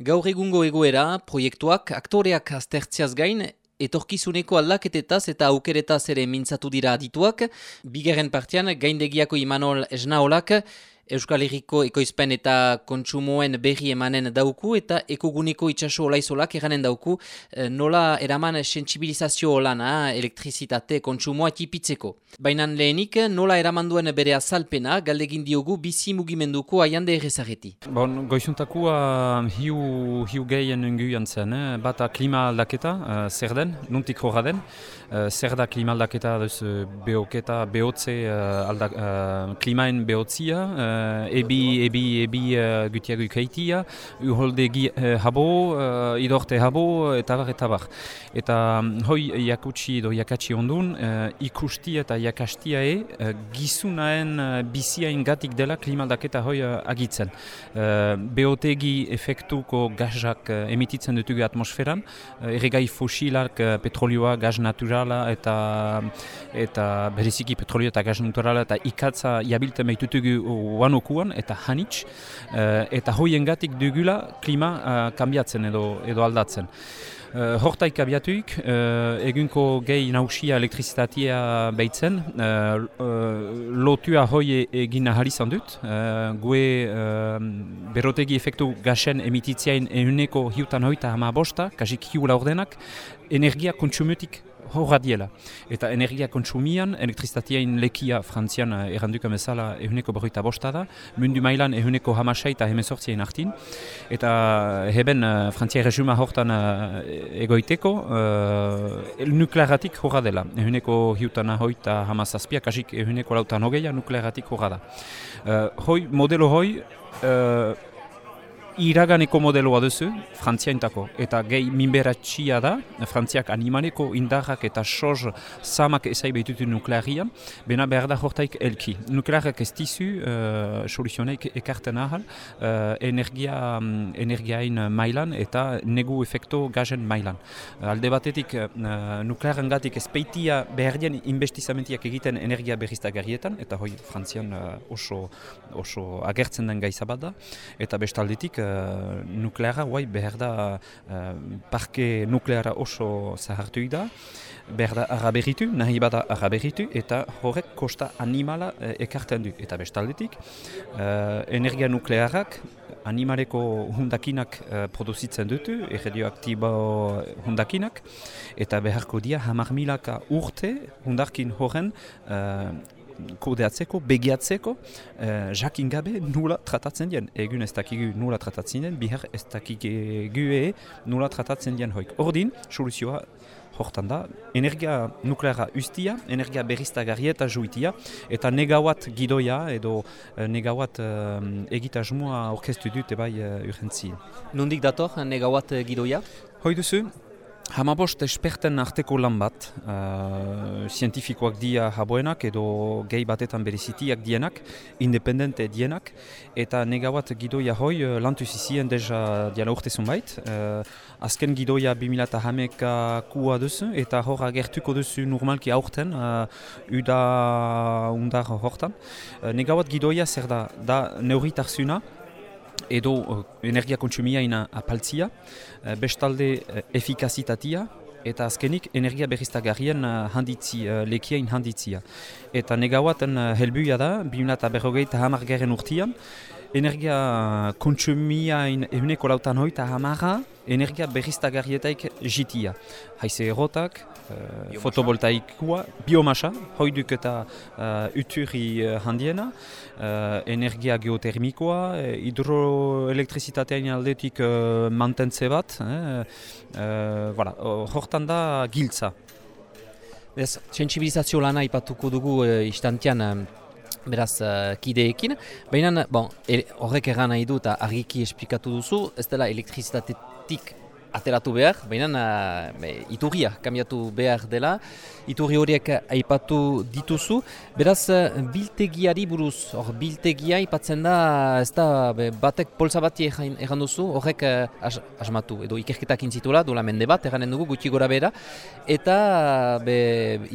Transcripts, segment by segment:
Gaur egungo egoera, proiektuak, aktoreak aztertziaz gain, etorkizuneko aldaketetaz eta aukeretaz ere mintzatu dira adituak, bigarren partian gaindegiako Imanol Esnaolak, Euskal Herriko ekoizpen eta kontsumoen berri emanen dauku eta ekoguniko itxaso olaizolak eranen dauku eh, nola eraman sensibilizazio lana elektrizitate kontsumoa tipitzeko. Baina lehenik nola eraman duen bere azalpena galdegin diogu bizi mugimenduko aiande errezareti. Bon, goizuntakua hiu, hiu gehien ungu zen, eh? bata klima aldaketa, uh, zer den, nuntik horra den, uh, zer da klima aldaketa, duz, behoketa, behotze, uh, alda, uh, klimaen behotzia, uh, ebi, ebi, ebi uh, gutiago ikaitia, uholde uh, habo, uh, idorte habo, eta bar, eta bar. Eta hoi jakutsi edo jakatsi ondun, uh, ikusti eta jakastia e, gizunaen biziain gatik dela klimaldaketa hoi agitzen. Beotegi efektuko gazak emititzen dutugu atmosferan, erregai fosilak petrolioa, gaz naturala eta eta beriziki petrolioa eta gaz naturala eta ikatza jabilten behitutugu wanokuan eta hanitz, uh, eta hoien gatik dugula klima uh, kambiatzen edo, edo aldatzen. Uh, hortaik abiatuik, uh, egunko gehi nausia elektrizitatea behitzen, uh, uh, lotua hoi egin ahal izan dut, uh, gue uh, berotegi efektu gasen emititziain eguneko hiutan hoita hama bosta, kasik hiula ordenak, energia kontsumetik horra diela. Eta energia kontsumian, elektrizitateain lekia frantzian uh, erranduka bezala ehuneko berroita bosta da, mundu mailan ehuneko hamasai eta hemezortzien artin. Eta heben uh, frantzia resuma hortan egoiteko, uh, nuklearatik horra dela. Ehuneko hiutan ahoita hamazazpia, kasik ehuneko lautan hogeia nuklearatik horra da. Uh, hoi, modelo hoi, uh, iraganeko modeloa duzu, frantziaintako, eta gehi minberatxia da, frantziak animaleko indarrak eta soz samak ezai behitutu nuklearian, bena behar da hortaik elki. Nuklearak ez dizu uh, soluzioneik ekarten ahal, uh, energia, um, energiain mailan eta negu efekto gazen mailan. Alde batetik, uh, nuklearen gatik ez peitia behar dien investizamentiak egiten energia berriztagarrietan, eta hoi frantzian uh, oso, oso agertzen den gaizabat da, eta bestaldetik, uh, nukleara, guai, behar da uh, parke nukleara oso zahartuik da, behar da araberritu, nahi bada araberritu, eta horrek kosta animala uh, ekartzen du. Eta bestaldetik, uh, energia nuklearak animaleko hundakinak uh, produzitzen dutu, erradioaktibo hundakinak, eta beharko dia hamar milaka urte hundarkin horren kodeatzeko, begiatzeko, uh, jakin gabe nula tratatzen dien. Egun ez dakigu nula tratatzen dien, bihar ez dakigu e nula tratatzen dien hoik. Ordin, soluzioa hortan da, energia nukleara ustia, energia berriztagarri eta juitia, eta negawat gidoia edo uh, negawat uh, egitasmoa orkestu dute bai uh, urgentzi. Nondik dator negawat gidoia? Hoi duzu, Hamabost esperten arteko lan bat, uh, zientifikoak dia haboenak edo gehi batetan berezitiak dienak, independente dienak, eta negabat gidoia hoi uh, lantu zizien deja diala urte zunbait. Uh, azken gidoia 2000 hameka kua duzu, eta hor agertuko duzu normalki aurten, uh, uda undar hortan. Uh, negabat gidoia zer da, da neuritarzuna, edo uh, energia kontsumia ina apaltzia, uh, bestalde uh, efikazitatia, eta azkenik energia berriztagarrien handitzi, uh, lekien handitzia. Eta negawaten helbuia da, 2008 hamar geren urtian, energia kontsumia ehuneko lautan hoita hamara, energia berriztagarrietaik jitia. Haize erotak, uh, fotovoltaikua, biomasa, hoiduk eta uh, uturri uh, handiena, uh, energia geotermikoa, hidroelektrizitatean aldetik uh, mantentze bat, eh, uh, voilà, hortan da giltza. Ez, sensibilizazio lana ipatuko dugu uh, istantean, beraz uh, kideekin. Baina bon, horrek eran nahi du eta argiki esplikatu duzu, ez dela elektrizitatetik ateratu behar, baina uh, iturria kamiatu behar dela, iturri horiek aipatu dituzu, beraz biltegiari buruz, hor biltegia ipatzen da, ez da batek polza bati egan duzu, horrek uh, asmatu, edo ikerketak intzitula, dola mende bat, eganen dugu, gutxi gora bera, eta be,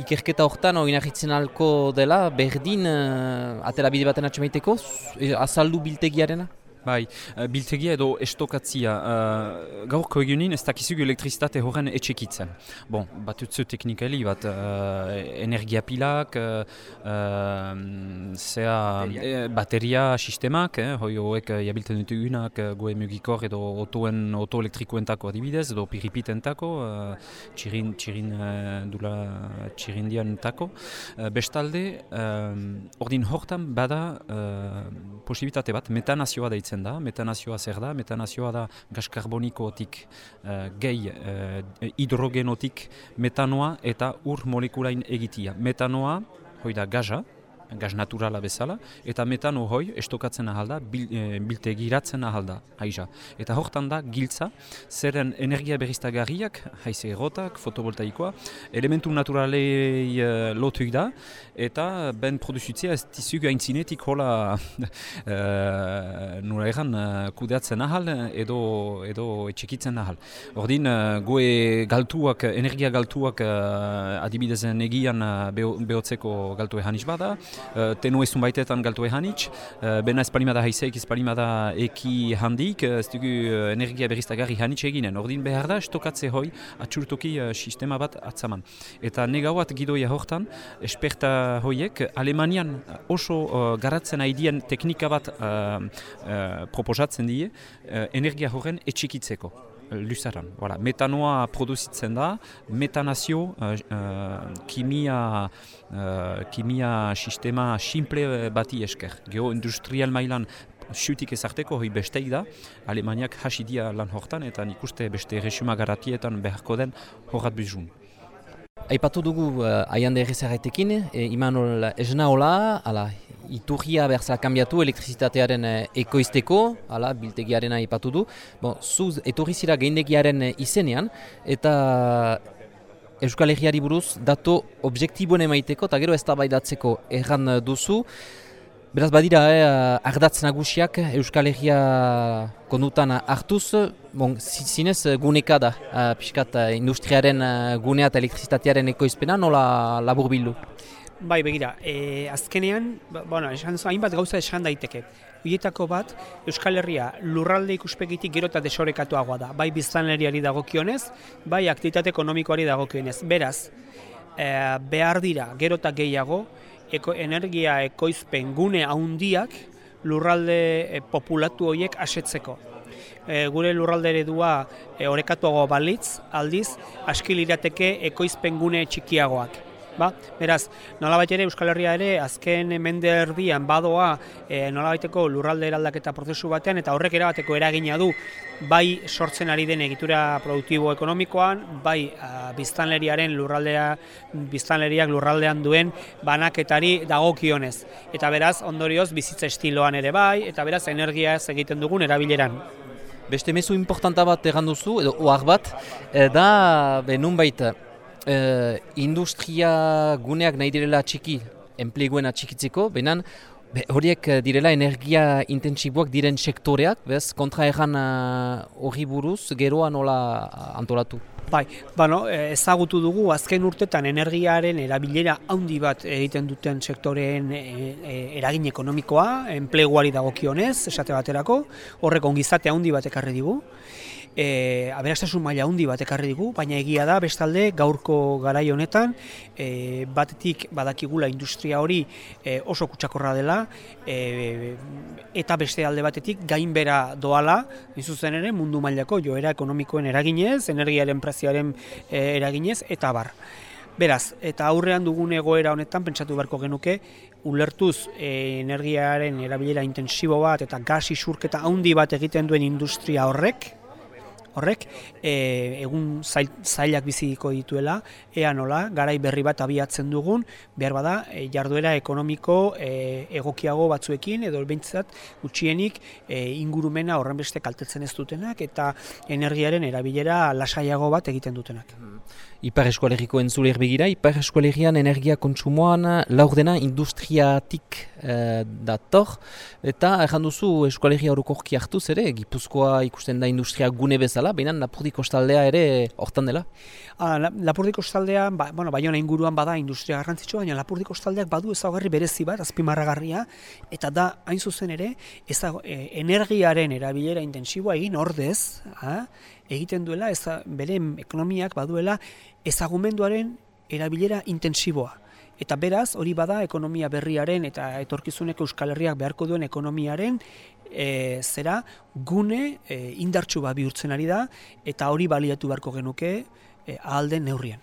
ikerketa horretan hori nahitzen alko dela, berdin uh, atera bide baten atxamaiteko, azaldu biltegiarena? Bai, uh, biltegia edo estokatzia, uh, gaurko egunin ez dakizugu elektrizitate horren etxekitzen. Bon, bat utzu teknikali bat, uh, energia pilak, uh, zea, bateria. bateria sistemak, eh, hoi hoek jabiltzen ditugunak goe mugikor edo otoen, oto elektrikoentako adibidez, edo piripitentako, uh, txirin, txirin, uh, dula txirindiantako. Uh, bestalde, ordin hortan bada uh, posibilitate bat, metanazioa daitzen da, metanazioa zer da, metanazioa da gas karbonikotik uh, gehi uh, hidrogenotik metanoa eta ur molekulain egitia. Metanoa, hoi da gaza, gaz naturala bezala, eta metano hoi estokatzen ahalda, bil, e, bilte giratzen ahalda, haiza. Eta hortan da, giltza, zeren energia berriztagarriak, haize erotak, fotovoltaikoa, elementu naturalei e, lotuik da, eta ben produzitzea ez dizuk haintzinetik hola e, nura egan kudeatzen ahal edo, edo etxekitzen ahal. Ordin, goe galtuak, energia galtuak adibidezen egian behotzeko galtu ehan bada, uh, tenu ezun baitetan galtu ehanitz, uh, bena ez palimada haizeik, ez palimada eki handik, uh, ez dugu uh, energia berriztagarri hanitz eginen. Ordin behar da, estokatze hoi, atxurtoki uh, sistema bat atzaman. Eta negauat gidoia hortan, esperta hoiek, Alemanian oso uh, garatzen haidien teknika bat uh, uh, proposatzen die, uh, energia horren etxikitzeko luzaran. Voilà. Metanoa produzitzen da, metanazio, uh, kimia, uh, kimia sistema simple bati esker. Geo industrial mailan xutik ezarteko hoi besteik da, Alemaniak hasidia lan hortan, eta nik beste resuma garatietan beharko den horrat bizun. Aipatu dugu uh, aiande errezarretekin, e, Imanol Esnaola, ala, iturria berzala kanbiatu elektrizitatearen uh, ekoizteko, ala, biltegiaren aipatu du. Bon, zuz, etorri zira geindegiaren uh, izenean, eta Euskal Herriari buruz dato objektiboen emaiteko, eta gero ez da baidatzeko erran duzu. Beraz badira, eh, ardatz nagusiak Euskal Herria kondutan hartuz, bon, zinez guneka da, uh, piskat uh, industriaren uh, gunea eta elektrizitatearen ekoizpena, nola labur bildu? Bai, begira, e, azkenean, ba, bueno, esan, hainbat gauza esan daiteke. Horietako bat, Euskal Herria lurralde ikuspegitik gero eta desorekatuagoa da. Bai biztanleriari dagokionez, bai aktivitate ekonomikoari dagokionez. Beraz, e, behar dira gero eta gehiago, eko, energia ekoizpen gune handiak lurralde e, populatu horiek asetzeko. E, gure lurralde eredua e, orekatuago balitz, aldiz, aski lirateke ekoizpen gune txikiagoak. Ba, beraz, nolabait ere Euskal Herria ere azken mende erdian badoa e, nolabaiteko lurralde eraldaketa prozesu batean eta horrek erabateko eragina du bai sortzen ari den egitura produktibo ekonomikoan, bai a, biztanleriaren lurraldea biztanleriak lurraldean duen banaketari dagokionez. Eta beraz, ondorioz bizitza estiloan ere bai eta beraz energia ez egiten dugun erabileran. Beste mezu importanta bat egan duzu, edo oar bat, e, da, be, baita, uh, industria guneak nahi direla txiki, enpleguen atxikitzeko, benan horiek eh, direla energia intentsiboak diren sektoreak, bez, kontra erran eh, hori buruz, geroa nola antolatu? Bai, bueno, ezagutu dugu azken urtetan energiaren erabilera handi bat egiten duten sektoreen eragin ekonomikoa, enpleguari dagokionez, esate baterako, horrek ongizate handi bat ekarri digu e, aberastasun maila handi bat ekarri digu, baina egia da bestalde gaurko garai honetan e, batetik badakigula industria hori e, oso kutsakorra dela e, eta beste alde batetik gainbera doala, izuzen ere mundu mailako joera ekonomikoen eraginez, energiaren prezioaren e, eraginez eta bar. Beraz, eta aurrean dugun egoera honetan pentsatu beharko genuke ulertuz e, energiaren erabilera intensibo bat eta gas isurketa handi bat egiten duen industria horrek, horrek e, egun zail, zailak biziko dituela, ea nola, garai berri bat abiatzen dugun, behar bada, e, jarduera ekonomiko e, egokiago batzuekin, edo elbeintzat gutxienik e, ingurumena horren beste kaltetzen ez dutenak, eta energiaren erabilera lasaiago bat egiten dutenak. Ipar eskualeriko entzuler begira, Ipar eskualerian energia kontsumoan laurdena industriatik e, dator, eta erran duzu eskualeria orokorki hartuz ere, Gipuzkoa ikusten da industria gune bezala, baina Lapurdi kostaldea ere hortan dela? Ah, Lapurdi kostaldea, ba, bueno, baiona inguruan bada industria garrantzitsua, baina Lapurdi kostaldeak badu ezaugarri berezi bat, azpimarragarria, eta da, hain zuzen ere, ezago, e, energiaren erabilera intensiboa egin ordez, ha? Egiten duela, ez bere ekonomiak baduela ezagumenduaren erabilera intensiboa. Eta beraz, hori bada ekonomia berriaren eta etorkizuneko Euskal Herriak beharko duen ekonomiaren e, zera gune e, indartsu bat bihurtzen ari da eta hori baliatu beharko genuke e, ahalden neurrian.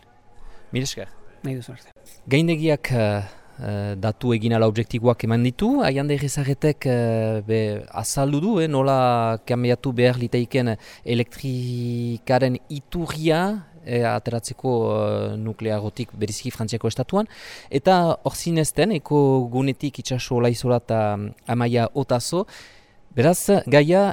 Miresker. Nahi duzu arte. Gaindegiak e, e, datu egin ala objektikoak eman ditu, haian da egizagetek e, azaldu du, eh, nola kambiatu behar liteiken elektrikaren iturria e, ateratzeko uh, nukleagotik beriziki frantziako estatuan. Eta hor zinezten, eko gunetik itxaso laizola eta amaia otazo, beraz, gaia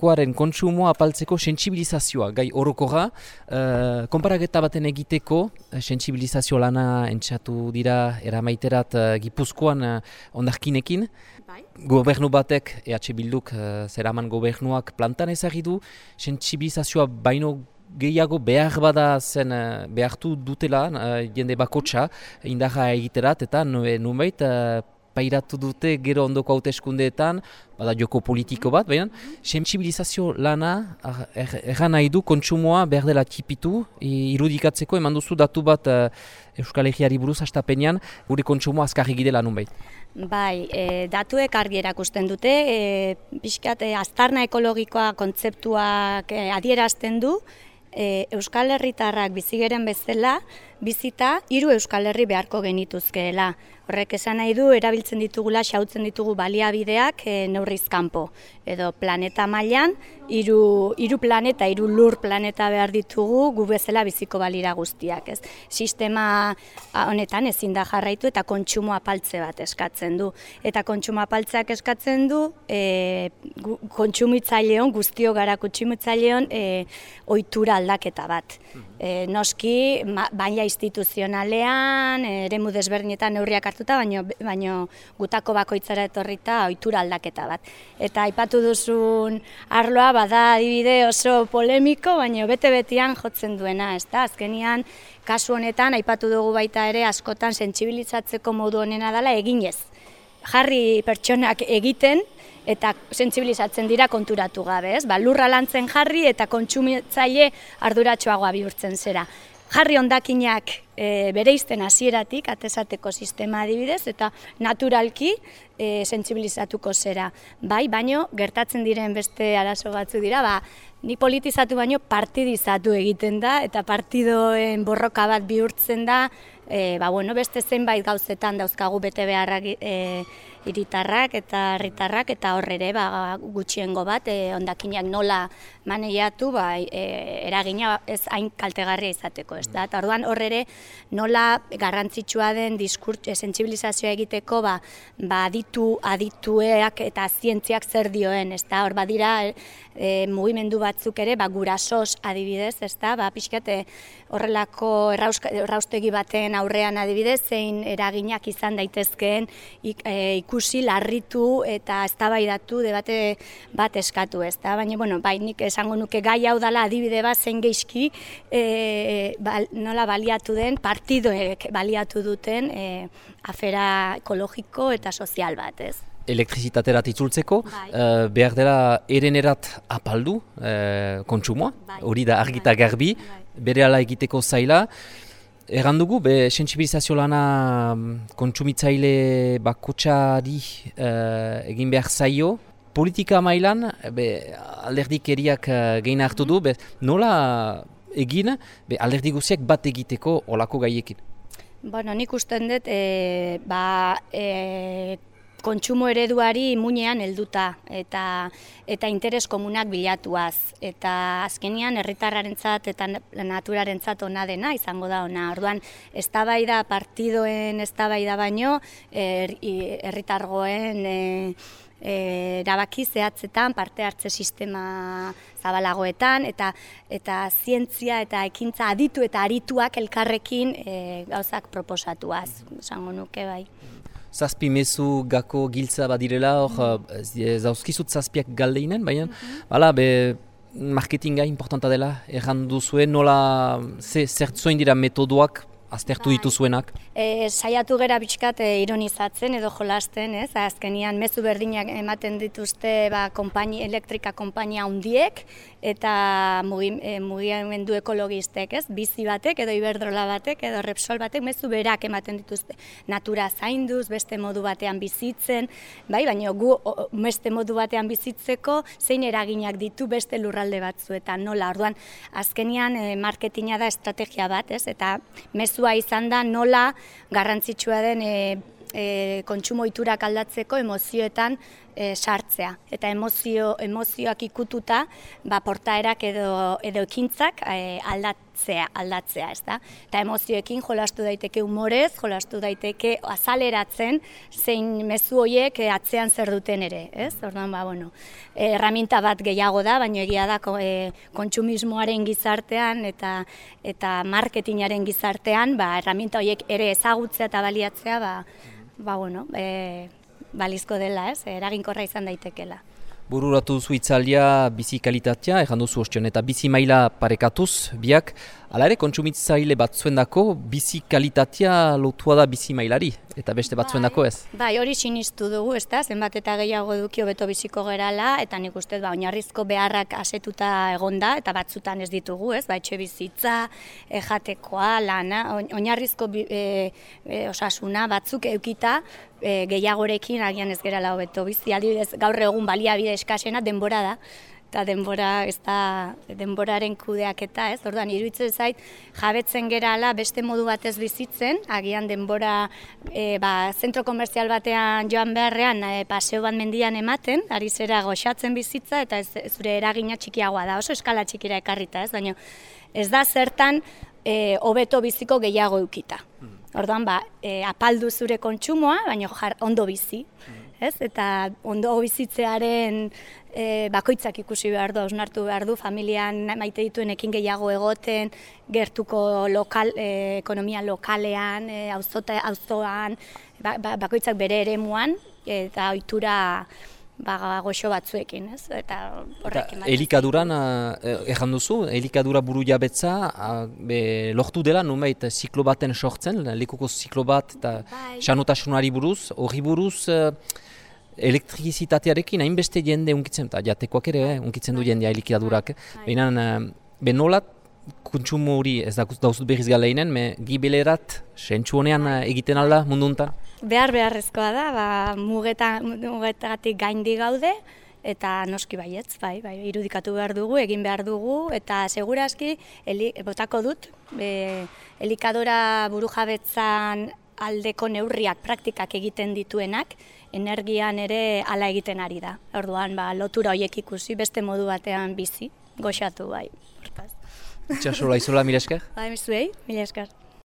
elektrikoaren kontsumoa apaltzeko sensibilizazioa, gai orokorra, uh, konparageta baten egiteko, sensibilizazio lana entxatu dira eramaiterat uh, gipuzkoan uh, ondarkinekin, bai. Gobernu batek, EH Bilduk, uh, zeraman gobernuak plantan ezagidu, sensibilizazioa baino gehiago behar bada zen behartu dutela uh, jende bakotxa indarra egiterat eta nubeit uh, pairatu dute gero ondoko hauteskundeetan bada joko politiko bat, baina sensibilizazio lana erran nahi du kontsumoa behar dela tipitu irudikatzeko eman duzu datu bat uh, Euskal Herriari buruz astapenean gure kontsumoa azkarri gidela nubeit. Bai, e, datuek argi erakusten dute, e, pixkat, e, aztarna ekologikoa kontzeptuak e, adierazten du, e, Euskal Herritarrak bizigeren bezala, bizita hiru Euskal Herri beharko genituzkeela. Horrek esan nahi du, erabiltzen ditugula, xautzen ditugu baliabideak e, neurriz kanpo. Edo planeta mailan hiru hiru planeta, hiru lur planeta behar ditugu gu bezala biziko balira guztiak. Ez? Sistema honetan ezin da jarraitu eta kontsumo apaltze bat eskatzen du. Eta kontsumo apaltzeak eskatzen du, e, kontsumitzaileon, guztio gara kontsumitzaileon, e, ohitura aldaketa bat. E, noski, baina instituzionalean, eremu desberdinetan neurriak hartuta, baino, baino gutako bakoitzara etorrita ohitura aldaketa bat. Eta aipatu duzun arloa bada adibide oso polemiko, baino bete-betian jotzen duena, ez da? Azkenian, kasu honetan, aipatu dugu baita ere, askotan sentsibilizatzeko modu honena dela eginez. Jarri pertsonak egiten, eta sentsibilizatzen dira konturatu gabe, ez? Ba, lurra lantzen jarri eta kontsumitzaile arduratsuagoa bihurtzen zera. Jarri hondakinak e, bere izten hasieratik atesateko sistema adibidez eta naturalki e, sentsibilizatuko zera. Bai, baino gertatzen diren beste arazo batzu dira, ba, ni politizatu baino partidizatu egiten da eta partidoen borroka bat bihurtzen da, e, ba, bueno, beste zenbait gauzetan dauzkagu bete beharrak e, iritarrak eta herritarrak eta hor ere ba, gutxiengo bat e, ondakinak nola maneiatu ba, e, eragina ez hain kaltegarria izateko. Ez da? orduan hor ere nola garrantzitsua den diskurt, e, sensibilizazioa egiteko ba, ba aditu, aditueak eta zientziak zer dioen. Ez da? Hor badira e, mugimendu batzuk ere ba, gurasos adibidez, ez da? Ba, pixkate horrelako erraustegi baten aurrean adibidez, zein eraginak izan daitezkeen ik, e, ikusi, larritu eta eztabaidatu debate bat eskatu ez da. Baina, bueno, bai, nik esango nuke gai hau dala adibide bat zen geizki e, nola baliatu den, partidoek baliatu duten e, afera ekologiko eta sozial bat, ez? elektrizitaterat itzultzeko, bai. uh, behar dela erenerat apaldu uh, kontsumoa, bai. hori da argita garbi, bai. bere ala egiteko zaila, Erran dugu, be, sensibilizazio lana mm, kontsumitzaile bakotxari uh, egin behar zaio. Politika mailan, be, alderdik eriak uh, eh, gehin hartu du, be, nola egin be, alderdik guziak bat egiteko olako gaiekin? Bueno, nik usten dut, e, ba, e, kontsumo ereduari imunean helduta eta eta interes komunak bilatuaz eta azkenian herritarrarentzat eta naturarentzat ona dena izango da ona. Orduan eztabaida partidoen eztabaida baino herritargoen e, e, erabaki zehatzetan, parte hartze sistema zabalagoetan, eta eta zientzia eta ekintza aditu eta arituak elkarrekin e, gauzak proposatuaz, esango nuke bai. Zazpi mezu gako giltza badirela, hor, mm. zauzkizut zazpiak galdeinen, baina, mm bala, be, marketinga importanta dela, errandu zuen, nola, ze, zertzoin dira metodoak aztertu bai. dituzuenak? E, saiatu gera bitxkat e, ironizatzen edo jolasten, ez? Azkenian mezu berdinak ematen dituzte ba, kompaini, elektrika konpainia handiek eta e, mugimendu ekologistek, ez? Bizi batek edo iberdrola batek edo repsol batek mezu berak ematen dituzte. Natura zainduz, beste modu batean bizitzen, bai? Baina gu beste modu batean bizitzeko zein eraginak ditu beste lurralde batzuetan, nola? Orduan, azkenian e, marketinga da estrategia bat, ez? Eta mezu kontua izan da nola garrantzitsua den e, e, kontsumo iturak aldatzeko emozioetan e, sartzea. Eta emozio, emozioak ikututa, ba, portaerak edo, edo ekintzak e, aldatzea, aldatzea, ez da? Eta emozioekin jolastu daiteke umorez, jolastu daiteke azaleratzen, zein mezu horiek e, atzean zer duten ere, ez? Orduan, ba, bueno, erraminta bat gehiago da, baina egia da e, kontsumismoaren gizartean eta eta marketingaren gizartean, ba, erraminta horiek ere ezagutzea eta baliatzea, ba, ba, bueno, e, balizko dela, ez, eraginkorra izan daitekela. Bururatu duzu bizi kalitatea, errandu zu ostion, eta bizi maila parekatuz, biak, ala ere kontsumitzaile bat dako, bizi kalitatea lotua da bizi mailari, eta beste bat bai, ez? Bai, hori sinistu dugu, ez da, zenbat eta gehiago dukio beto biziko gerala, eta nik uste, ba, oinarrizko beharrak asetuta egonda, eta batzutan ez ditugu, ez, ba, etxe bizitza, ejatekoa, lana, oinarrizko e, e, osasuna batzuk eukita, e, gehiagorekin agian ez gerala hobeto bizi. Adibidez gaur egun baliabide eskasena denbora da eta denbora ez da denboraren kudeaketa, ez? Orduan iruditzen zait jabetzen gerala beste modu batez bizitzen, agian denbora e, ba, zentro komerzial batean joan beharrean e, paseo bat mendian ematen, ari zera goxatzen bizitza eta ez, zure eragina txikiagoa da, oso eskala txikira ekarrita, ez? Baina ez da zertan e, hobeto biziko gehiago eukita. Hmm. Orduan, ba, e, apaldu zure kontsumoa, baina ondo bizi. Ez? Eta ondo bizitzearen e, bakoitzak ikusi behar du, osnartu behar du, familian maite dituen ekin gehiago egoten, gertuko lokal, e, ekonomia lokalean, e, auzoan, ba, ba, bakoitzak bere ere muan, eta ohitura ba, goxo batzuekin, ez? Eta horrekin bat. Elikaduran, uh, duzu, elikadura buru jabetza, uh, be, lohtu dela, numeit, ziklo baten sortzen, lekuko ziklo bat, eta bai. buruz, hori buruz, uh, elektrizitatearekin hainbeste jende unkitzen, eta jatekoak ere, eh, unkitzen du bai. jendea elikadurak. Bai. Baina, uh, benolat, kontsumo hori ez dauzut berriz galeinen, me gibelerat, sentsu honean egiten alda munduntan? behar beharrezkoa da, ba, mugeta, mugetatik gaindi gaude, eta noski baietz, bai, bai, irudikatu behar dugu, egin behar dugu, eta segurazki, eli, botako dut, be, elikadora buru jabetzan aldeko neurriak praktikak egiten dituenak, energian ere hala egiten ari da. Orduan, ba, lotura horiek ikusi, beste modu batean bizi, goxatu, bai. Itxasola izola, mila esker? Bai, mizuei, mila esker.